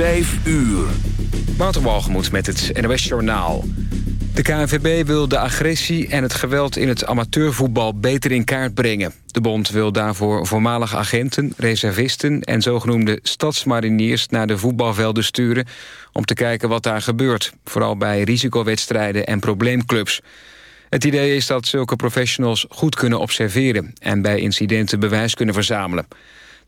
Vijf uur. Wouter met het NOS Journaal. De KNVB wil de agressie en het geweld in het amateurvoetbal beter in kaart brengen. De bond wil daarvoor voormalige agenten, reservisten en zogenoemde stadsmariniers naar de voetbalvelden sturen om te kijken wat daar gebeurt. Vooral bij risicowedstrijden en probleemclubs. Het idee is dat zulke professionals goed kunnen observeren en bij incidenten bewijs kunnen verzamelen.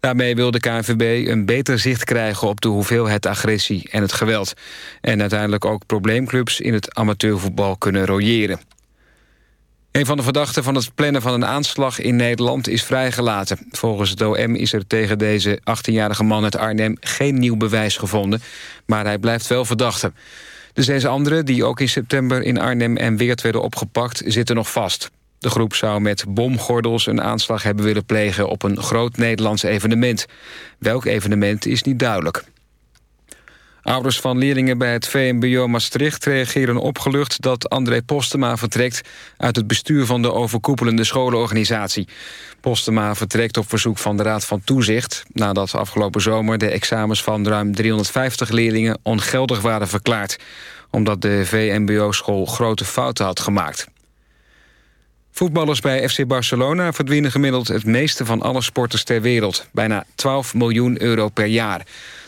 Daarmee wil de KNVB een beter zicht krijgen op de hoeveelheid agressie en het geweld. En uiteindelijk ook probleemclubs in het amateurvoetbal kunnen royeren. Een van de verdachten van het plannen van een aanslag in Nederland is vrijgelaten. Volgens het OM is er tegen deze 18-jarige man uit Arnhem geen nieuw bewijs gevonden, maar hij blijft wel verdachte. De zes anderen, die ook in september in Arnhem en Weert werden opgepakt, zitten nog vast. De groep zou met bomgordels een aanslag hebben willen plegen... op een groot Nederlands evenement. Welk evenement is niet duidelijk. Ouders van leerlingen bij het VMBO Maastricht reageren opgelucht dat André Postema vertrekt uit het bestuur van de overkoepelende scholenorganisatie. Postema vertrekt op verzoek van de Raad van Toezicht nadat afgelopen zomer de examens van ruim 350 leerlingen ongeldig waren verklaard omdat de VMBO-school grote fouten had gemaakt. Voetballers bij FC Barcelona verdienen gemiddeld het meeste van alle sporters ter wereld. Bijna 12 miljoen euro per jaar.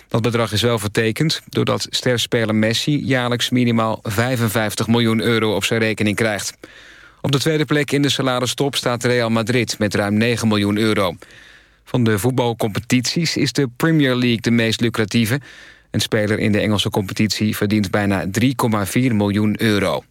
Dat bedrag is wel vertekend doordat sterspeler Messi jaarlijks minimaal 55 miljoen euro op zijn rekening krijgt. Op de tweede plek in de salaristop staat Real Madrid met ruim 9 miljoen euro. Van de voetbalcompetities is de Premier League de meest lucratieve. Een speler in de Engelse competitie verdient bijna 3,4 miljoen euro.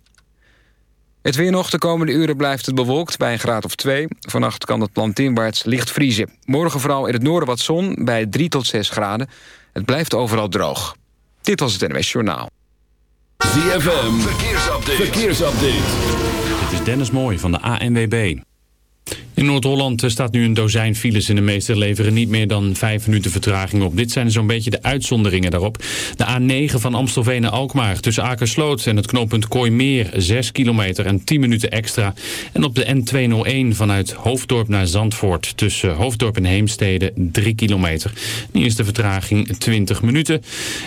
Het weer nog, de komende uren blijft het bewolkt bij een graad of 2. Vannacht kan het landinwaarts licht vriezen. Morgen vooral in het noorden wat zon bij 3 tot 6 graden. Het blijft overal droog. Dit was het NWS Journaal. ZFM, verkeersupdate. verkeersupdate. Dit is Dennis Mooij van de ANWB. In Noord-Holland staat nu een dozijn files en de meeste leveren niet meer dan vijf minuten vertraging op. Dit zijn zo'n beetje de uitzonderingen daarop. De A9 van Amstelveen naar Alkmaar tussen Akersloot en het knooppunt Kooimeer 6 kilometer en 10 minuten extra. En op de N201 vanuit Hoofddorp naar Zandvoort tussen Hoofddorp en Heemstede 3 kilometer. Nu is de vertraging 20 minuten.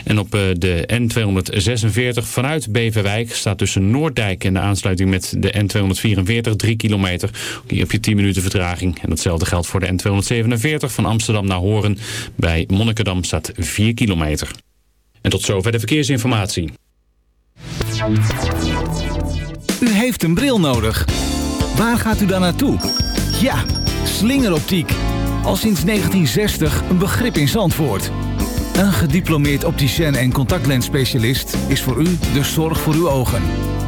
En op eh, de N246 vanuit Beverwijk staat tussen Noorddijk en de aansluiting met de N244 3 kilometer. Hier heb je 10 minuten vertraging. En datzelfde geldt voor de N247 van Amsterdam naar Horen. Bij Monnikendam staat 4 kilometer. En tot zover de verkeersinformatie. U heeft een bril nodig. Waar gaat u dan naartoe? Ja, slingeroptiek. Al sinds 1960 een begrip in Zandvoort. Een gediplomeerd opticien en contactlensspecialist is voor u de zorg voor uw ogen.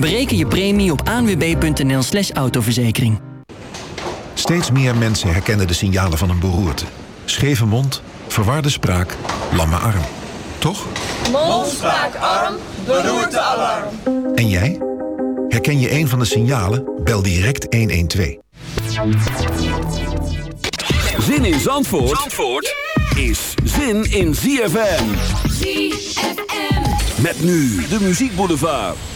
Bereken je premie op aanwb.nl slash autoverzekering. Steeds meer mensen herkennen de signalen van een beroerte. Scheve mond, verwarde spraak, lamme arm. Toch? Mond, spraak, arm, beroerte, alarm. En jij? Herken je een van de signalen? Bel direct 112. Zin in Zandvoort, Zandvoort is zin in ZFM. ZFM. Met nu de muziekboulevard. I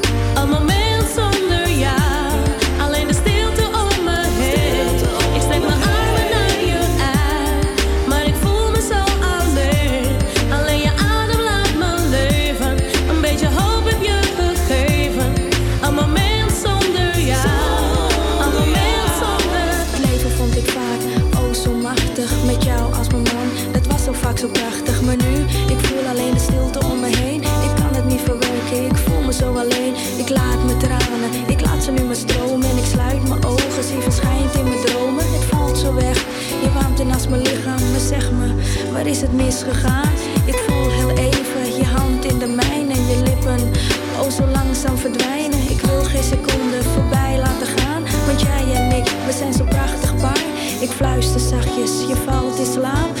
Ik laat me tranen, ik laat ze nu maar stromen. En ik sluit mijn ogen, zie verschijnt in mijn dromen. Het valt zo weg, je warmte naast mijn lichaam. Maar zeg me, waar is het misgegaan? Ik voel heel even je hand in de mijne en je lippen. Oh, zo langzaam verdwijnen. Ik wil geen seconde voorbij laten gaan. Want jij en ik, we zijn zo prachtig paar. Ik fluister zachtjes, je valt in slaap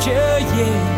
这夜